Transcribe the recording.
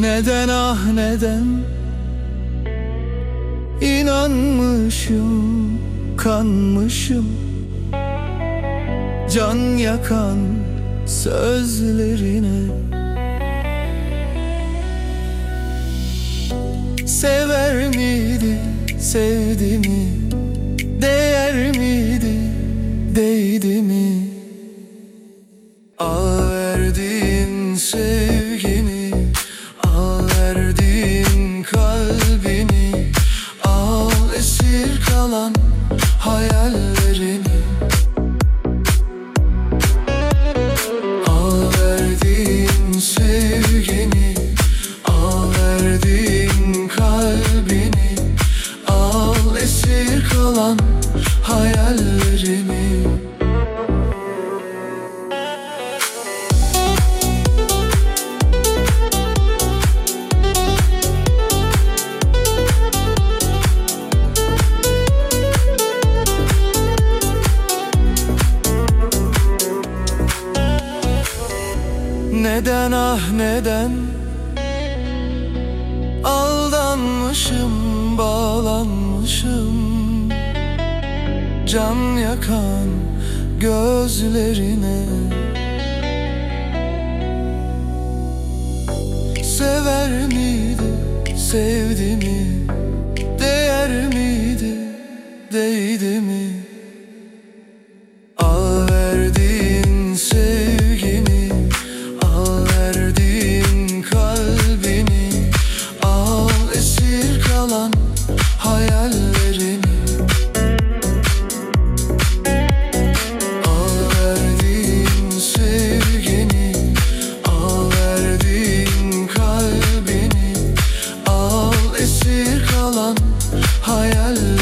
Neden ah neden? İnanmışım kanmışım. Can yakan sözlerine sevdi mi? Değer miydi? Değdi mi? Al verdiğin sevgini Al verdiğin kalbini Al esir kalan hayallerini. Al verdiğin sevgini Al verdiğin esir kalan hayallerini Neden ah neden? Aldanmışım bağlanmışım can yakan gözlerine Sever miydi, sevdi mi, değer miydi, değdi mi? hayal